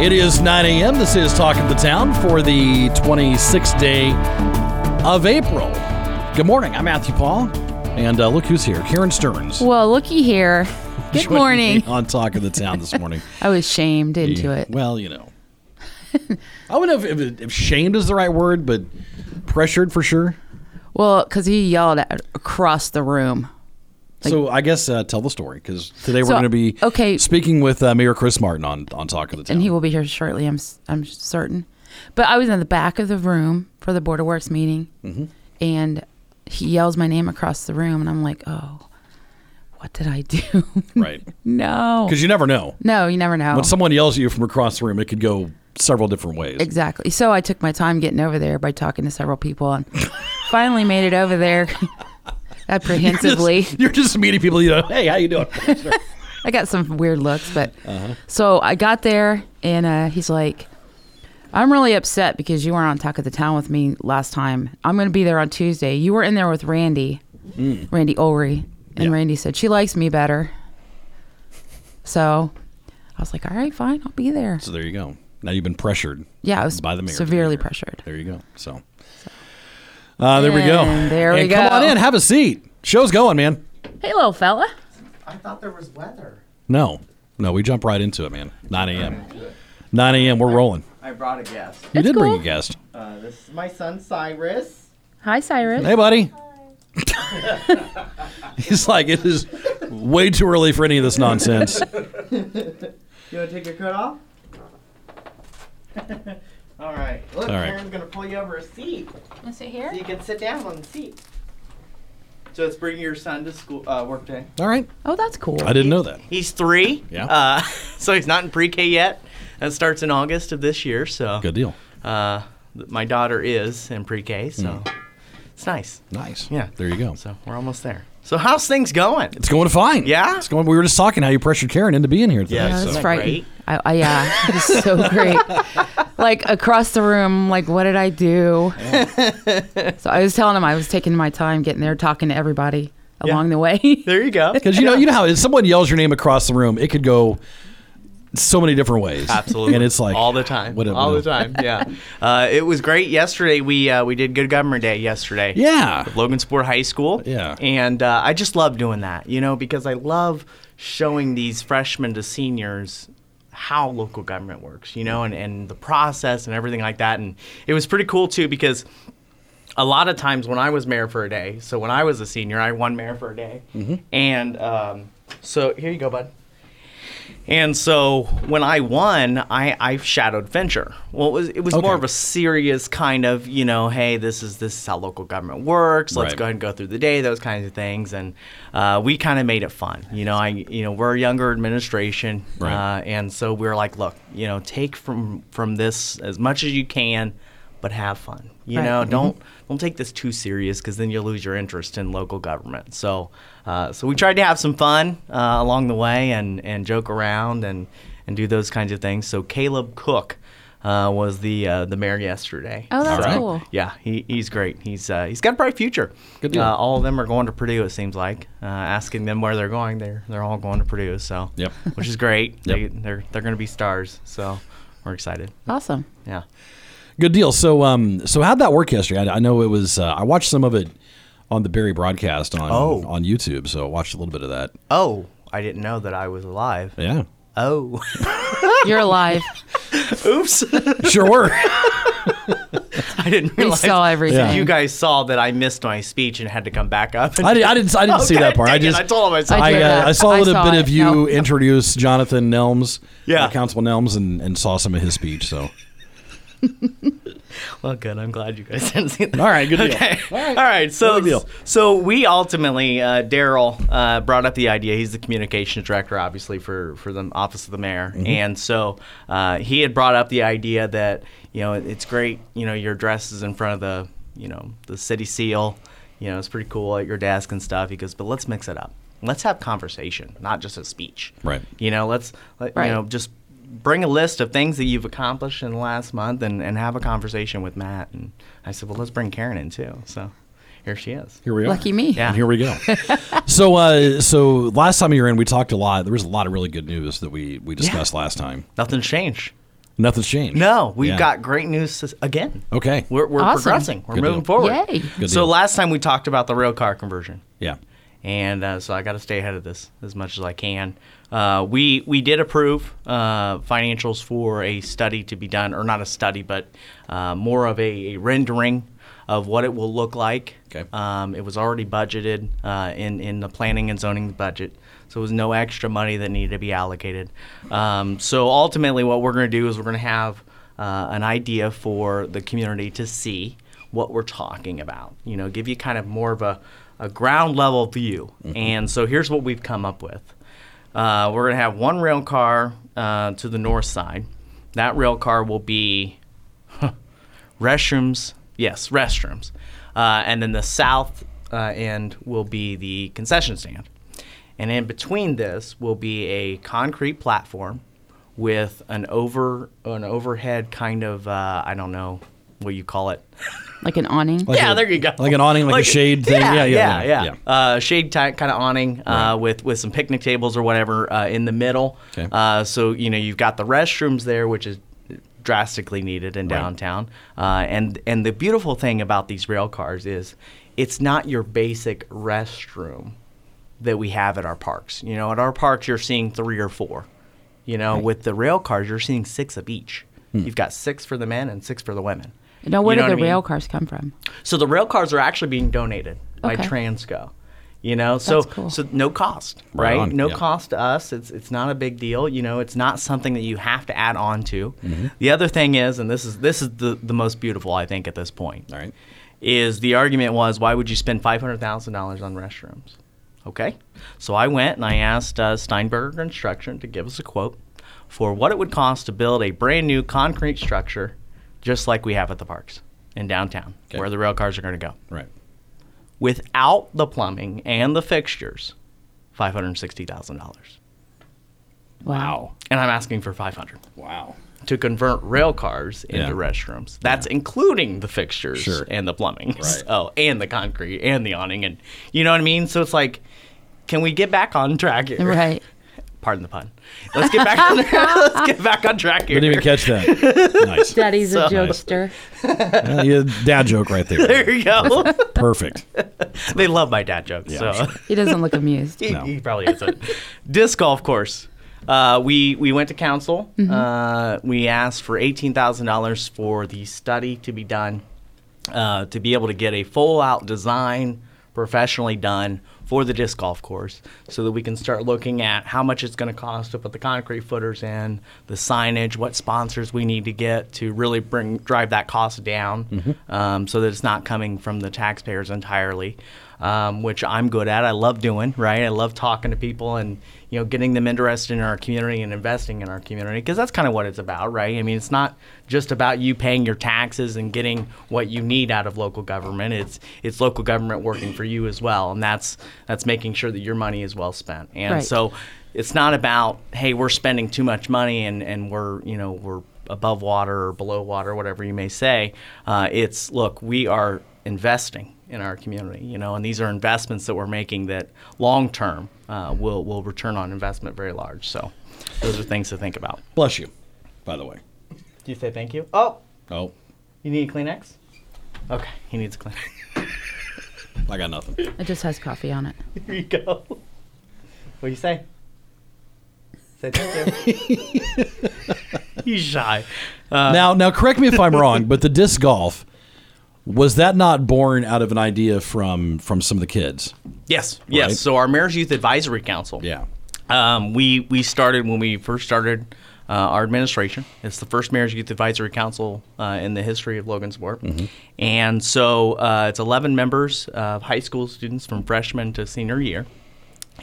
It is 9 a.m. This is Talk of the Town for the 26th day of April. Good morning. I'm Matthew Paul. And uh, look who's here Karen Stearns. Well, looky here. Good morning. On Talk of the Town this morning. I was shamed into it. Well, you know. I don't know if, if, if shamed is the right word, but pressured for sure. Well, because he yelled at across the room. So I guess uh, tell the story because today we're So, going to be okay. speaking with uh, Mayor Chris Martin on, on Talk of the Town. and he will be here shortly. I'm I'm certain. But I was in the back of the room for the Board of Works meeting, Mm-hmm. and he yells my name across the room, and I'm like, oh, what did I do? right. no, Because you never know. no, you never know. When someone yells at you from across the room, it could go several different ways. Exactly. So I took my time getting over there by talking to several people, and finally made it over there apprehensively. You're just meeting people, you know, hey, how you doing? I got some weird looks, but Uh-huh. so I got there and uh, he's like, I'm really upset because you weren't on Talk of the Town with me last time. I'm going to be there on Tuesday. You were in there with Randy, Randy Ulry. And Mm. Yeah. Randy said, she likes me better. So I was like, all right, fine, I'll be there. so there you go. Now you've been pressured. Yeah, I was by the mayor. to be severely pressured. There you go. So, uh, there we go. And there we And Come on in, have a seat. Show's going, man. Hey, little fella. I thought there was weather. No, no, we jump right into it, man. 9 a.m. 9 a.m. We're rolling. I brought a guest. You That's did bring cool. a guest. Uh, this is my son Cyrus. Hi, Cyrus. Hey, buddy. He's like, it is way too early for any of this nonsense. You want to take your coat off? All right. Look, All right. Karen's gonna pull you over a seat Want to sit here? so you can sit down on the seat. So it's bringing your son to school uh, work day. All right. Oh, that's cool. I didn't know that. He's three. Yeah. Uh, so he's not in pre-K yet. That starts in August of this year. So Good deal. Uh, th- my daughter is in pre-K, so it's nice. Nice. Yeah. There you go. So we're almost there. So how's things going? It's going fine. Yeah? It's going. We were just talking how you pressured Karen into being here today. Yeah, Yeah, Isn't that's that frightening. great? I, I, yeah, it's so great. like across the room, like what did I do? so I was telling him I was taking my time getting there, talking to everybody Yeah. along the way. There you go. Because you know, you know how if someone yells your name across the room, it could go so many different ways. Absolutely. And it's like all the time. What a- all what the time. Yeah. Uh, it was great yesterday. We uh, we did Good Government Day yesterday. Yeah. Logansport High School. Yeah. And uh, I just love doing that, you know, because I love showing these freshmen to seniors how local government works, you know, and, and the process and everything like that. And it was pretty cool too because a lot of times when I was mayor for a day, so when I was a senior, I won mayor for a day. Mm-hmm. And um, so here you go, bud. And so when I won, I, I shadowed Venture. Well, it was it was more of a serious kind of you know, hey, this is this is how local government works. Let's Right. go ahead and go through the day, those kinds of things, and uh, we kind of made it fun. You know, I you know we're a younger administration, Right. uh, and so we're like, look, you know, take from from this as much as you can, but have fun. You Right. know, Mm-hmm. don't don't take this too serious because then you'll lose your interest in local government. So, uh, so we tried to have some fun uh, along the way and and joke around and and do those kinds of things. So Caleb Cook. Uh, was the uh, the mayor yesterday? Oh, that's All right. cool. Yeah, he, he's great. He's uh, he's got a bright future. Good deal. Uh, all of them are going to Purdue. It seems like. Uh, asking them where they're going, they're they're all going to Purdue. So Yep. which is great. Yep. They, they're they're going to be stars. So we're excited. Awesome. Yeah. Good deal. So, um, so how'd that work yesterday? I, I know it was. Uh, I watched some of it on the Barry broadcast on Oh. on YouTube. So I watched a little bit of that. Oh, I didn't know that I was alive. Yeah, Oh, You're alive. oops! sure were. I didn't We realize. saw everything. Yeah. You guys saw that I missed my speech and had to come back up. I, did, I didn't. I didn't see that part. I dang it, just. I told him I saw I I, uh. I saw a I little saw bit it. of you No. introduce Jonathan Nelms, Yeah. Councilman Nelms, and, and saw some of his speech. So Well, Well, good. I'm glad you guys didn't see that. All right, good deal. Okay. All right. All right. So, big deal. so we ultimately, uh, Daryl uh, brought up the idea. He's the communications director, obviously, for for the office of the mayor, Mm-hmm. and so uh, he had brought up the idea that you know it's great. You know, your address is in front of the you know the city seal. You know, it's pretty cool at your desk and stuff. He goes, but let's mix it up. Let's have conversation, not just a speech. Right. You know, let's let, Right. you know just bring a list of things that you've accomplished in the last month and, and have a conversation with Matt. And I said, well, let's bring Karen in too. So here she is. Here we are. Lucky me. Yeah. And here we go. so, uh, so last time you were in, we talked a lot. There was a lot of really good news that we we discussed last time. Nothing's changed. Nothing's changed. No, we've Yeah. got great news again. Okay. We're, we're Awesome. progressing. We're Good moving deal. forward. Yay. Good so deal. last time we talked about the rail car conversion. Yeah. And uh, so I got to stay ahead of this as much as I can. Uh, we we did approve uh, financials for a study to be done, or not a study, but uh, more of a, a rendering of what it will look like. Okay. Um, it was already budgeted uh, in in the planning and zoning budget, so it was no extra money that needed to be allocated. Um, so ultimately, what we're going to do is we're going to have uh, an idea for the community to see what we're talking about. You know, give you kind of more of a, a ground level view. And so here's what we've come up with. Uh, we're going to have one rail car uh, to the north side. That rail car will be restrooms. Yes, restrooms. Uh, and then the south uh, end will be the concession stand. And in between this will be a concrete platform with an over an overhead kind of uh, I don't know what you call it. Like an awning. Like yeah, a- there you go. like an awning, like a shade thing? Yeah, Yeah, yeah, yeah, yeah. yeah. Uh, shade type kind of awning uh, with with some picnic tables or whatever uh, in the middle. Okay. Uh, so you know you've got the restrooms there, which is drastically needed in downtown. Uh, and and the beautiful thing about these rail cars is it's not your basic restroom that we have at our parks. You know, at our parks you're seeing three or four. You know, with the rail cars you're seeing six of each. Hmm. You've got six for the men and six for the women. Now, where You know did the what I mean? rail cars come from? So the rail cars are actually being donated by Transco. You know, so cool. so no cost, Right right? on, No yeah. cost to us. It's it's not a big deal. You know, it's not something that you have to add on to. Mm-hmm. The other thing is, and this is this is the the most beautiful I think at this point. All right. Is the argument was why would you spend five hundred thousand dollars on restrooms? Okay, so I went and I asked uh, Steinberger Construction to give us a quote for what it would cost to build a brand new concrete structure, just like we have at the parks in downtown, Okay. where the rail cars are going to go Right. without the plumbing and the fixtures, five hundred sixty thousand dollars. Wow. And I'm asking for five hundred Wow. to convert rail cars into Yeah. restrooms. That's including the fixtures Sure. and the plumbing. Right. Oh, and the concrete and the awning and you know what I mean. So it's like, can we get back on track here? Right. Pardon the pun. Let's get back on. let's get back on track here. Didn't even catch that. nice. Daddy's a So- jokester. Uh, yeah, dad joke right there. There you go. Perfect. they love my dad jokes. Yeah, so. Sure. He doesn't look amused. He, No. he probably isn't. Disc golf course. Uh, we we went to council. Uh, we asked for eighteen thousand dollars for the study to be done, uh, to be able to get a full out design professionally done for the disc golf course, so that we can start looking at how much it's going to cost to put the concrete footers in, the signage, what sponsors we need to get to really bring drive that cost down, um, so that it's not coming from the taxpayers entirely um, which I'm good at. I love doing, right? I love talking to people and you know getting them interested in our community and investing in our community because that's kind of what it's about, right? I mean, it's not just about you paying your taxes and getting what you need out of local government. It's it's local government working for you as well, and that's that's making sure that your money is well spent. And Right. so it's not about hey, we're spending too much money and and we're you know we're above water or below water, whatever you may say. Uh, it's look, we are investing in our community, you know, and these are investments that we're making that long term uh, will will return on investment very large. So those are things to think about. Bless you, by the way. Do you say thank you? Oh, Oh, you need a Kleenex? Okay, he needs a Kleenex. I got nothing. It just has coffee on it. Here you go. What do you say? Say thank you. He's shy. Uh, now, now, correct me if I'm wrong, but the disc golf was that not born out of an idea from from some of the kids? yes, yes. So our Mayor's Youth Advisory Council. Yeah. Um, we we started when we first started uh, our administration. It's the first Mayor's Youth Advisory Council uh, in the history of Logansport. And so uh, it's 11 members of high school students from freshman to senior year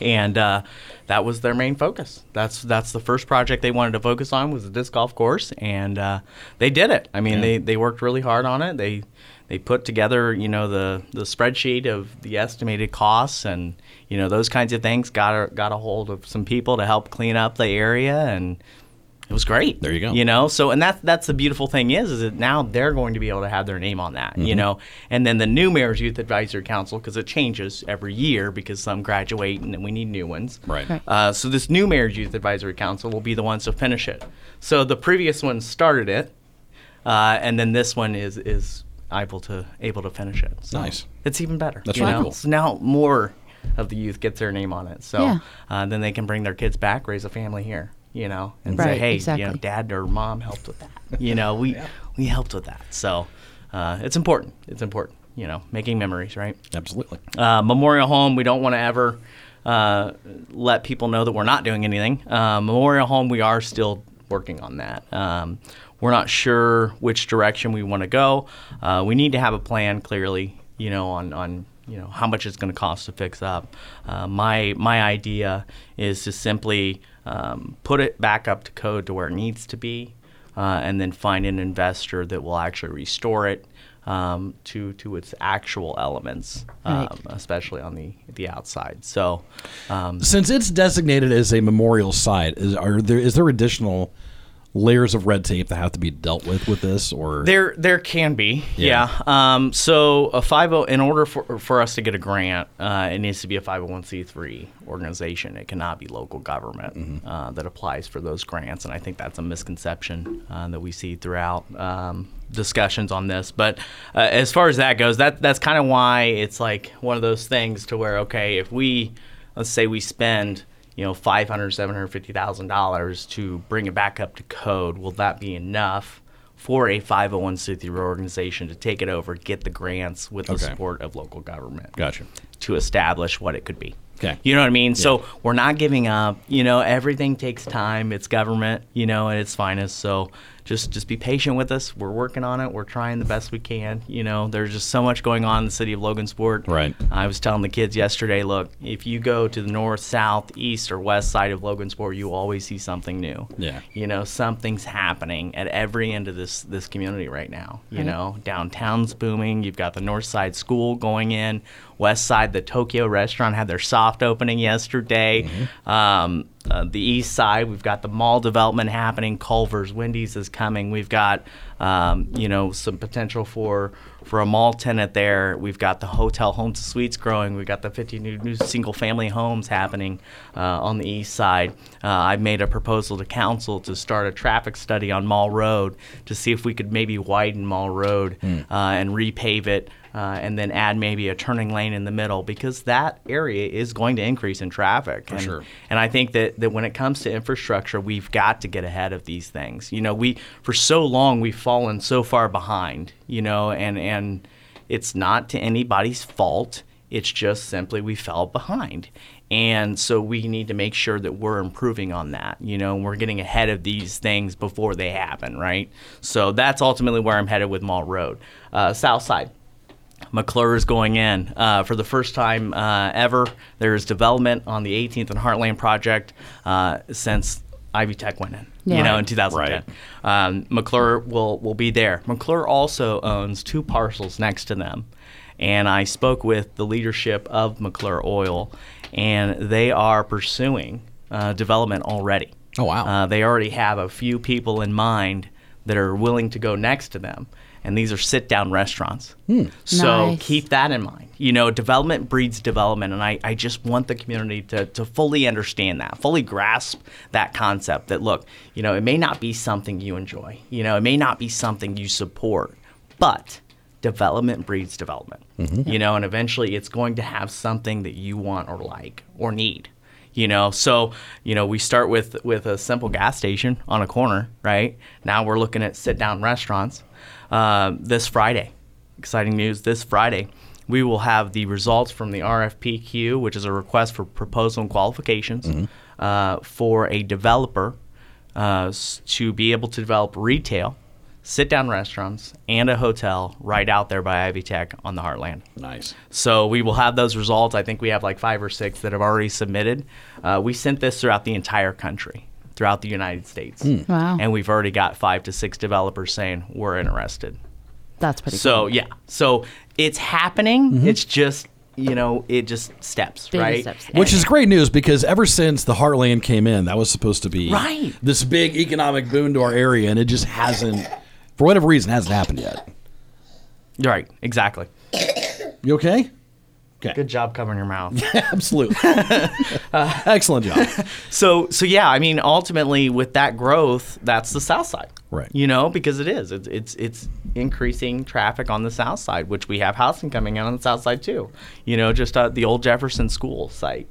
and uh, that was their main focus. That's that's the first project they wanted to focus on was the disc golf course, and uh, they did it. I mean, they, they worked really hard on it. They they put together you know the the spreadsheet of the estimated costs and you know those kinds of things. Got a, got a hold of some people to help clean up the area and. It was great. There you go. You know, so and that's that's the beautiful thing is is that now they're going to be able to have their name on that. Mm-hmm. You know, and then the new mayor's youth advisory council because it changes every year because some graduate and then we need new ones. Right. Right. Uh, so this new mayor's youth advisory council will be the ones to finish it. So the previous one started it, uh, and then this one is is able to able to finish it. So Nice. It's even better. That's you really know? cool. So now more of the youth gets their name on it. So Yeah. uh, then they can bring their kids back, raise a family here. You know, and say, Right, hey, you know, dad or mom helped with that. You know, we we helped with that. So uh, it's important. It's important. You know, making memories, right? Absolutely. Uh, Memorial Home, we don't want to ever uh, let people know that we're not doing anything. Uh, Memorial Home, we are still working on that. Um, we're not sure which direction we want to go. Uh, we need to have a plan clearly, you know, on, on you know how much it's going to cost to fix up. Uh, my my idea is to simply um, put it back up to code to where it needs to be, uh, and then find an investor that will actually restore it um, to to its actual elements, um, Right. especially on the the outside. So, um, Since it's designated as a memorial site, is are there is there additional layers of red tape that have to be dealt with with this, or There, there can be, Yeah. yeah. Um, so a five hundred, in order for for us to get a grant, uh, it needs to be a five hundred one c three organization. It cannot be local government uh, that applies for those grants, and I think that's a misconception uh, that we see throughout um, discussions on this. But uh, as far as that goes, that that's kind of why it's like one of those things to where okay, if we let's say we spend you know, five hundred, seven hundred fifty thousand dollars to bring it back up to code. Will that be enough for a 501c3 organization to take it over, get the grants with the support of local government gotcha? to establish what it could be? Okay. You know what I mean? So we're not giving up. You know, everything takes time. It's government, you know, at its finest. So just just be patient with us. We're working on it. We're trying the best we can. You know, there's just so much going on in the city of Logan Logansport. Right. I was telling the kids yesterday, look, if you go to the north, south, east, or west side of Logan Logansport, you always see something new. Yeah. You know, something's happening at every end of this this community right now. You Right. know, downtown's booming. You've got the north side school going in. West side, the Tokyo restaurant had their soft opening yesterday. Um, uh, the east side, we've got the mall development happening. Culver's, Wendy's is coming. We've got, um, you know, some potential for for a mall tenant there. We've got the hotel homes and suites growing. We've got the 50 new, new single family homes happening uh, on the east side. Uh, I've made a proposal to council to start a traffic study on Mall Road to see if we could maybe widen Mall Road uh, and repave it. Uh, and then add maybe a turning lane in the middle because that area is going to increase in traffic. and, sure. and I think that, that when it comes to infrastructure, we've got to get ahead of these things. You know, we for so long we've fallen so far behind. You know, and and it's not to anybody's fault. It's just simply we fell behind. And so we need to make sure that we're improving on that. You know, and we're getting ahead of these things before they happen, right? So that's ultimately where I'm headed with Mall Road. Uh, South Side. McClure is going in uh, for the first time uh, ever. There's development on the 18th and Heartland project uh, since Ivy Tech went in. Yeah. You know, in 2010. Um, McClure will will be there. McClure also owns two parcels next to them, and I spoke with the leadership of McClure Oil, and they are pursuing uh, development already. Oh, wow. Uh, they already have a few people in mind that are willing to go next to them, and these are sit-down restaurants. Hmm. So Nice. keep that in mind. You know, development breeds development, and I, I just want the community to, to fully understand that, fully grasp that concept that, look, you know, it may not be something you enjoy, you know, it may not be something you support, but development breeds development, mm-hmm. you know, and eventually it's going to have something that you want or like or need. You know, so you know we start with with a simple gas station on a corner, right? Now we're looking at sit down restaurants. Um, this Friday, exciting news! This Friday, we will have the results from the RFPQ, which is a request for proposal and qualifications uh, for a developer uh, to be able to develop retail, sit down restaurants, and a hotel right out there by Ivy Tech on the Heartland. Nice. So we will have those results. I think we have like five or six that have already submitted. Uh, we sent this throughout the entire country, throughout the United States. Hmm. Wow. And we've already got five to six developers saying we're interested. That's pretty cool. So cool. yeah, so it's happening. Mm-hmm. It's just you know it just steps Baby right. steps. Which is great news because ever since the Heartland came in, that was supposed to be Right. this big economic boon to our area, and it just hasn't, for whatever reason, hasn't happened yet. Right, exactly. You okay? Okay. Good job covering your mouth. Yeah, Absolutely. Excellent job. so so yeah, I mean ultimately with that growth, that's the south side. Right. You know, because it is. It's it's it's increasing traffic on the south side, which we have housing coming in on the south side too. You know, just uh, the old Jefferson School site.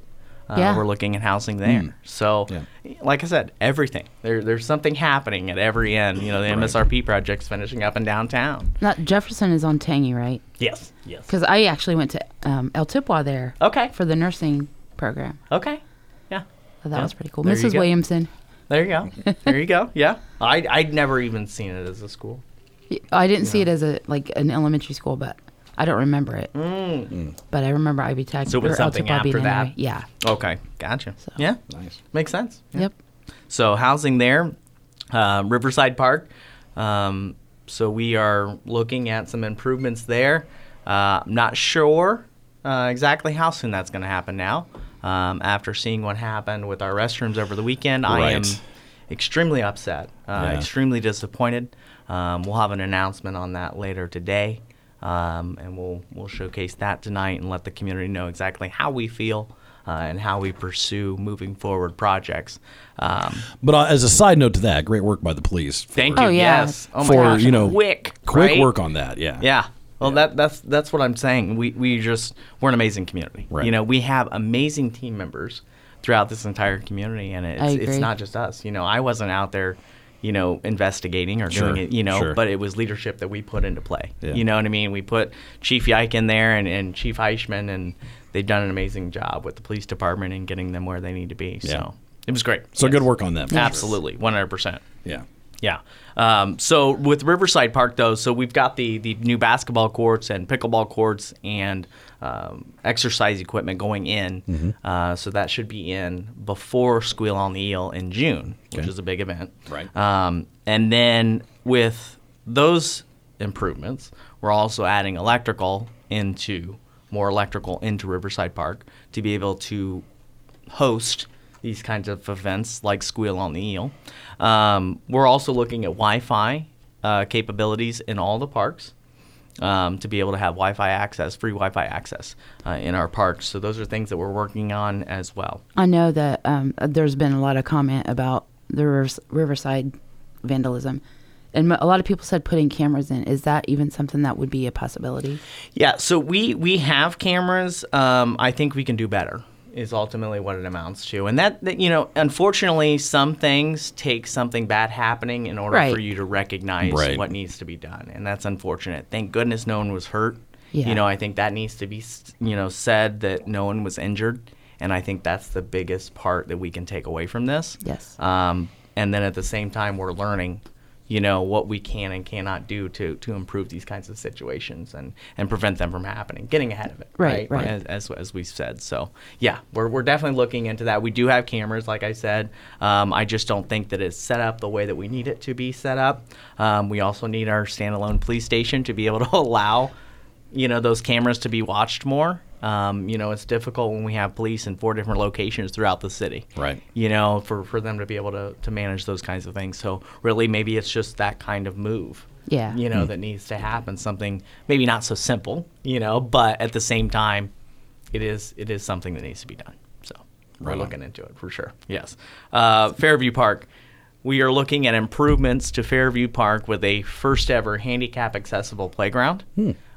Uh, Yeah. We're looking at housing there. So, Yeah. like I said, everything. There, there's something happening at every end. You know, the MSRP project's finishing up in downtown. Not Jefferson is on Tangy, right? Yes. Yes. Because I actually went to um, El Tipwa there. Okay. For the nursing program. Okay. Yeah. So that Yeah. was pretty cool. There Mrs. Williamson. There you go. There you go. Yeah. I I'd never even seen it as a school. I didn't see it as a like an elementary school, but I don't remember it. But I remember Ivy Tech. So it was or something after that? there. Yeah. Okay. Gotcha. Yeah. Nice. Makes sense. Yeah. Yep. So housing there, uh, Riverside Park. Um, so we are looking at some improvements there. Uh, I'm not sure uh, exactly how soon that's going to happen now. Um, after seeing what happened with our restrooms over the weekend, I am extremely upset, uh, Yeah. extremely disappointed. Um, we'll have an announcement on that later today, um, and we'll we'll showcase that tonight and let the community know exactly how we feel uh, and how we pursue moving forward projects. Um, But uh, as a side note to that, great work by the police. For, thank you. Oh, yeah. Yes. Oh my for gosh. you know, quick, quick right? work on that. Yeah. Yeah. Well, that that's that's what I'm saying. We we just we're an amazing community. Right. You know, we have amazing team members throughout this entire community, and it's it's not just us. You know, I wasn't out there, you know, investigating or Sure, doing it. You know, sure. but it was leadership that we put into play. Yeah. You know what I mean? We put Chief Yike in there and, and Chief Eichmann, and they've done an amazing job with the police department and getting them where they need to be. Yeah. So it was great. So Yes. good work on them. Absolutely, one hundred percent. Yeah. Yeah. Um, so with Riverside Park, though, so we've got the the new basketball courts and pickleball courts and um, exercise equipment going in. Mm-hmm. Uh, so that should be in before Squeal on the Eel in June, which is a big event. Right. Um, and then with those improvements, we're also adding electrical into more electrical into Riverside Park to be able to host these kinds of events like Squeal on the Eel. Um, we're also looking at Wi-Fi uh, capabilities in all the parks um, to be able to have Wi-Fi access, free Wi-Fi access uh, in our parks. So those are things that we're working on as well. I know that um, there's been a lot of comment about the rivers, Riverside vandalism. And a lot of people said putting cameras in. Is that even something that would be a possibility? Yeah, so we we have cameras. Um, I think we can do better. Is ultimately what it amounts to, and that, that you know, unfortunately, some things take something bad happening in order Right. for you to recognize Right. what needs to be done, and that's unfortunate. Thank goodness no one was hurt. Yeah. You know, I think that needs to be you know said that no one was injured, and I think that's the biggest part that we can take away from this. Yes. Um, and then at the same time, we're learning, you know, what we can and cannot do to, to improve these kinds of situations and, and prevent them from happening, getting ahead of it. Right, right. As, as, as we've said. So, yeah, we're, we're definitely looking into that. We do have cameras, like I said. Um, I just don't think that it's set up the way that we need it to be set up. Um, we also need our standalone police station to be able to allow, you know, those cameras to be watched more. Um, you know, it's difficult when we have police in four different locations throughout the city Right. you know, for, for them to be able to, to manage those kinds of things. So really, maybe it's just that kind of move. Yeah. You know, that needs to happen. Something maybe not so simple, you know, but at the same time, it is it is something that needs to be done. So we're Right on. looking into it for sure. Yes. Uh, Fairview Park. We are looking at improvements to Fairview Park with a first ever handicap accessible playground.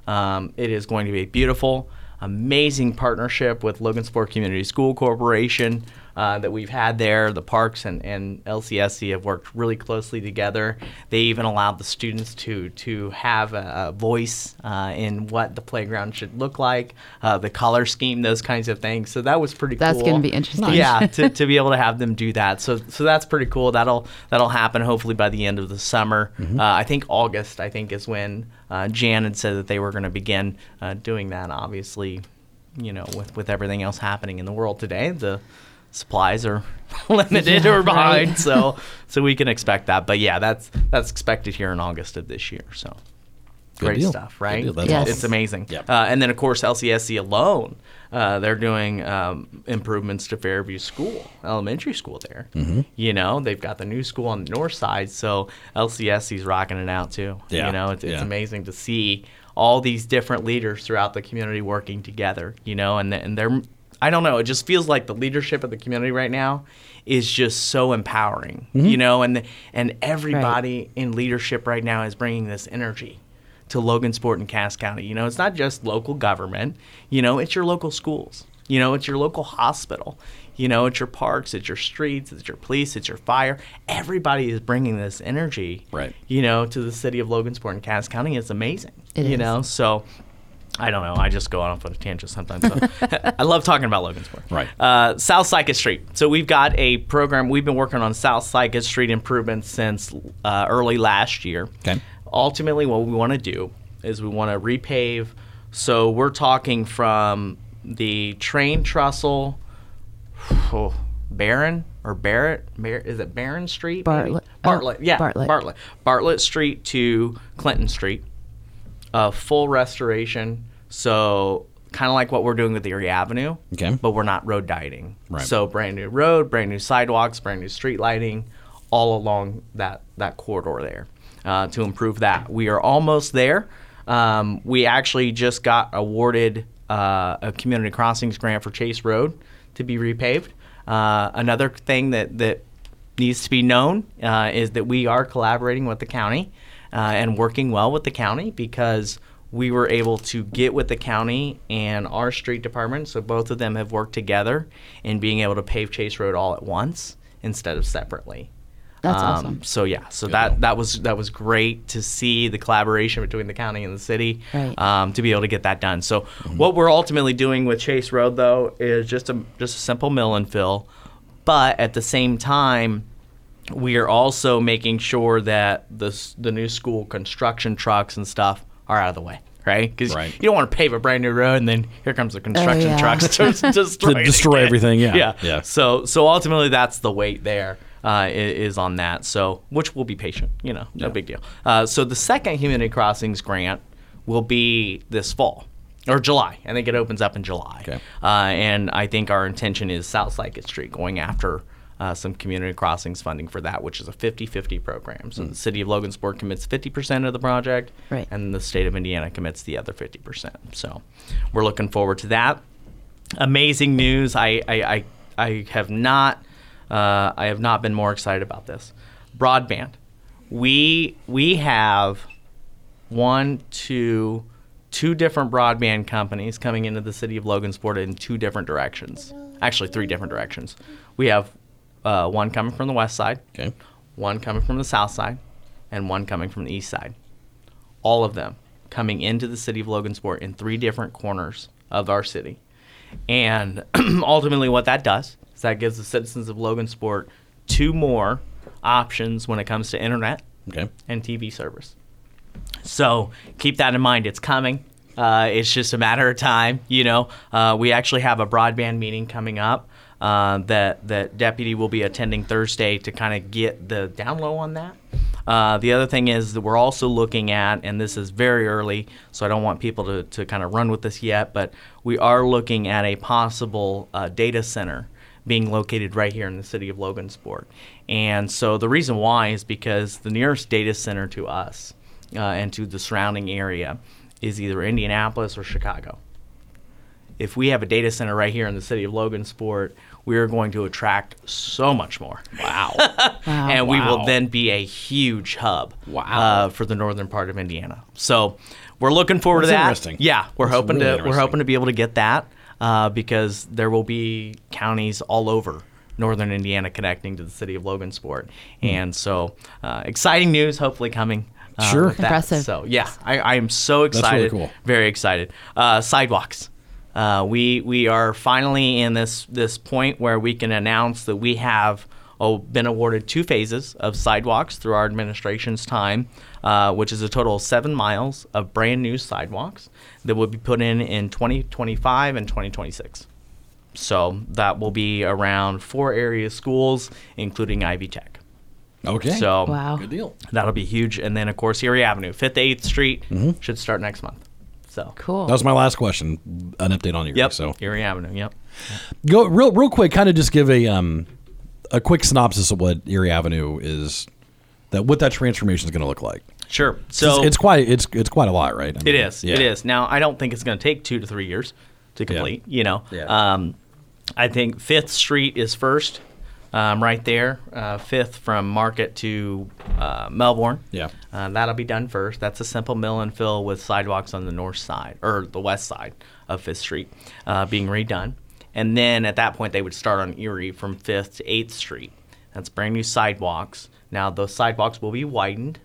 Um, it is going to be beautiful, amazing partnership with Logansport Community School Corporation. Uh, that we've had there. The parks and, and LCSC have worked really closely together. They even allowed the students to to have a, a voice uh, in what the playground should look like, uh, the color scheme, those kinds of things. So that was pretty cool. That's cool. gonna be interesting. Yeah, to, to be able to have them do that. So so that's pretty cool. That'll that'll happen hopefully by the end of the summer. Uh, I think August. I think is when uh, Jan had said that they were going to begin uh, doing that. Obviously, you know, with with everything else happening in the world today, the supplies are limited Yeah, or behind. right. So so we can expect that. But yeah, that's that's expected here in August of this year. So. Great deal. stuff, Good right? deal. That's Yes. It's amazing. Yep. Uh, and then, of course, LCSC alone, uh, they're doing um, improvements to Fairview School, elementary school there. Mm-hmm. You know, they've got the new school on the north side, so LCSC's rocking it out too. Yeah. You know, it's, it's Yeah. amazing to see all these different leaders throughout the community working together. You know, and and they're I don't know, it just feels like the leadership of the community right now is just so empowering. You mm-hmm. know, and and everybody in leadership right now is bringing this energy to Logansport and Cass County. You know, it's not just local government. You know, it's your local schools. You know, it's your local hospital. You know, it's your parks, it's your streets, it's your police, it's your fire. Everybody is bringing this energy, Right. You know, to the city of Logansport and Cass County. It's amazing. It you is. know, so I don't know. I just go off on a tangent sometimes. So. I love talking about Logansport. Right. Uh, South Cicott Street. So we've got a program. We've been working on South Cicott Street improvements since uh, early last year. Okay. Ultimately, what we want to do is we want to repave. So we're talking from the train trestle, oh, Barron or Barrett. Bar- is it Barron Street? maybe? Bartlett. Oh, Bartlett. yeah. Bartlett. Bartlett. Bartlett Street to Clinton Street a full restoration. So kind of like what we're doing with the Erie Avenue. Okay. But we're not road dieting. Right. So brand new road, brand new sidewalks, brand new street lighting, all along that that corridor there uh, to improve that. We are almost there. Um, we actually just got awarded uh, a community crossings grant for Chase Road to be repaved. Uh, another thing that that needs to be known uh, is that we are collaborating with the county uh, and working well with the county because we were able to get with the county and our street department. So both of them have worked together in being able to pave Chase Road all at once instead of separately. That's Um, awesome. So yeah, so that that was that was great to see the collaboration between the county and the city Right. um, to be able to get that done. So what we're ultimately doing with Chase Road though is just a just a simple mill and fill, but at the same time, we are also making sure that the the new school construction trucks and stuff are out of the way. Right, because Right. you don't want to pave a brand new road and then here comes the construction yeah. trucks to destroy, To destroy everything, yeah. yeah, Yeah. So so ultimately, that's the weight there uh, is on that. So which will be patient, you know, no big deal. Uh, so the second Community Crossings grant will be this fall or July. I think it opens up in July. Okay. Uh, and I think our intention is South Cicott Street going after. Uh, some community crossings funding for that, which is a 50-50 program. So the city of Logansport commits 50% of the project, Right. and the state of Indiana commits the other 50%. So we're looking forward to that amazing news. I I, I, I have not uh, I have not been more excited about this. Broadband. We we have one, two, two different broadband companies coming into the city of Logansport in two different directions. Actually, three different directions. We have uh, one coming from the west side, Okay. one coming from the south side, and one coming from the east side. All of them coming into the city of Logansport in three different corners of our city. And ultimately, what that does is that gives the citizens of Logansport two more options when it comes to internet Okay. and TV service. So keep that in mind. It's coming. Uh, it's just a matter of time. You know, uh, we actually have a broadband meeting coming up uh, that that deputy will be attending Thursday to kind of get the down low on that. Uh, the other thing is that we're also looking at, and this is very early, so I don't want people to, to kind of run with this yet, but we are looking at a possible uh, data center being located right here in the city of Logansport. And so the reason why is because the nearest data center to us uh, and to the surrounding area is either Indianapolis or Chicago. If we have a data center right here in the city of Logansport, we are going to attract so much more. Wow. Wow. and we will then be a huge hub Wow. uh, for the northern part of Indiana. So we're looking forward That's to that. interesting. Yeah, we're That's hoping really to we're hoping to be able to get that uh, because there will be counties all over northern Indiana connecting to the city of Logansport. Hmm. And so, uh, exciting news, hopefully coming. Uh, Sure. with that. Impressive. So yeah, I, I am so excited. really excited. cool. Very excited. Uh, sidewalks. Uh, we we are finally in this this point where we can announce that we have oh, been awarded two phases of sidewalks through our administration's time, uh, which is a total of seven miles of brand new sidewalks that will be put in in 2025 and 2026. So that will be around four area schools, including Ivy Tech. Okay. So Wow. good deal. that'll be huge. And then of course Erie Avenue, Fifth Eighth Street should start next month. So Cool. That was my last question. An update on you. Yep. So Erie Avenue. Yep. go real real quick. Kind of just give a um a quick synopsis of what Erie Avenue is. That what that transformation is going to look like. Sure. So So it's, quite it's it's quite a lot, right? I It mean, is. yeah. It is. Now, I don't think it's going to take two to three years to complete. You know, Yeah. um, I think Fifth Street is first, um, right there. Uh, Fifth from Market to uh, Melbourne. Yeah. Uh, that'll be done first. That's a simple mill and fill with sidewalks on the north side or the west side of Fifth Street uh, being redone. And then at that point, they would start on Erie from Fifth to Eighth Street. That's brand new sidewalks. Now those sidewalks will be widened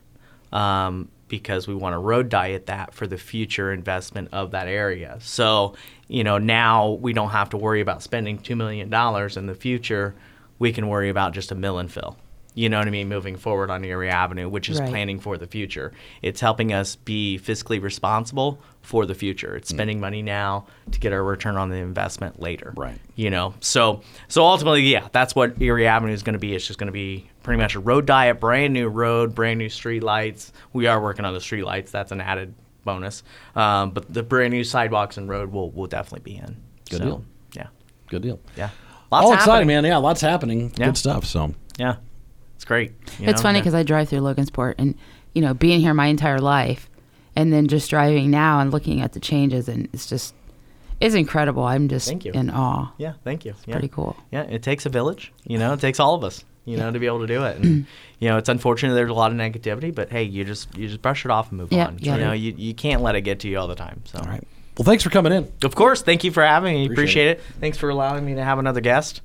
um, because we want to road diet that for the future investment of that area. So, you know, now we don't have to worry about spending $2 million in the future. We can worry about just a mill and fill. You know what I mean? Moving forward on Erie Avenue, which is Right. planning for the future. It's helping us be fiscally responsible for the future. It's spending money now to get our return on the investment later. Right. You know, so so ultimately, yeah, that's what Erie Avenue is going to be. It's just going to be pretty much a road diet, brand new road, brand new street lights. We are working on the street lights. That's an added bonus. Um, but the brand new sidewalks and road will will definitely be in. Good So, deal. Yeah. Good deal. Yeah. Lots oh, All happening. exciting, man. Yeah, lots happening. Yeah. Good stuff. So Yeah. It's great. you it's know? funny Yeah. because I drive through Logansport and, you know, being here my entire life and then just driving now and looking at the changes and it's just, it's incredible. I'm just Thank you. in awe. Yeah, thank you. yeah. pretty cool. Yeah, it takes a village. You know, it takes all of us. You know, to be able to do it. And you know, it's unfortunate there's a lot of negativity, but hey, you just you just brush it off and move Yeah, on. yeah. You know, you, you can't let it get to you all the time. So, all right. Well, thanks for coming in. of course, thank you for having me. Appreciate Appreciate, it. Thanks for allowing me to have another guest.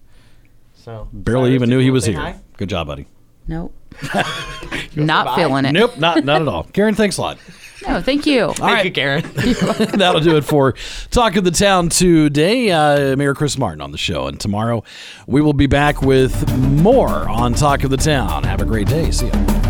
So Barely even knew he was here. hi? Good job, buddy. Nope. Not feeling it. Nope, not not at all. Karen, thanks a lot. No, thank you. Thank right. you, Karen. That'll do it for Talk of the Town today. Uh, Mayor Chris Martin on the show. And tomorrow we will be back with more on Talk of the Town. Have a great day. See ya.